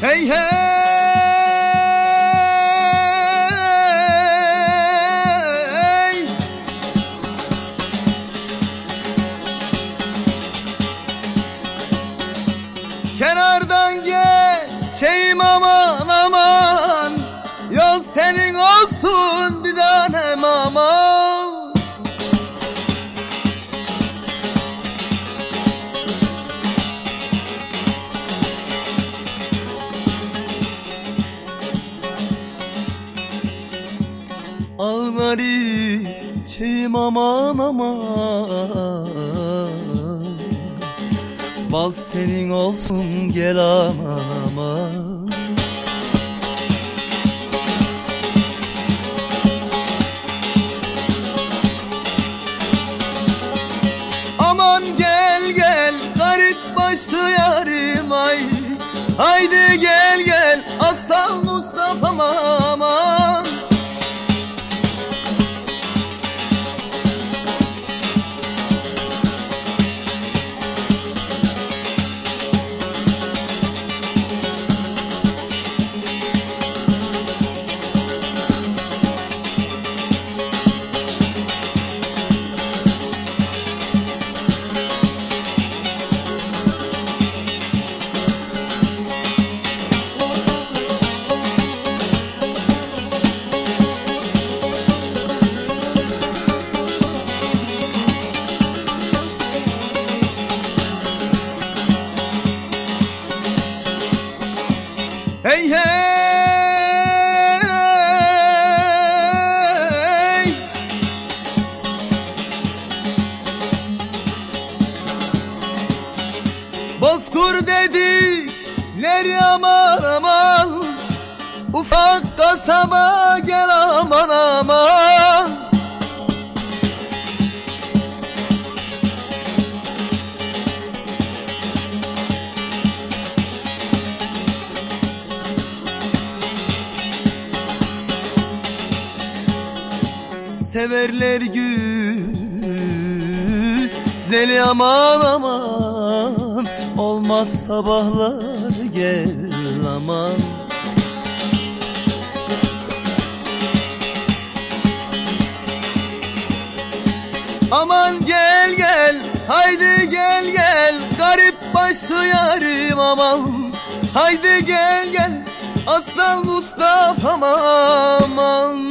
Hey hey! Kenardan geçeyim aman aman. Yol senin olsun bir tanem aman Ağlar içeyim aman aman. Bal senin olsun gel aman aman. Aman gel gel garip başlı yarim ay. Haydi gel gel aslan Mustafa'm Hey hey! Bozkur dedikleri aman aman Ufak kasaba gel Severler güzeli aman aman Olmaz sabahlar gel aman. Aman gel gel haydi gel gel Garip başlı yarim aman. Haydi gel gel aslan Mustafa'm aman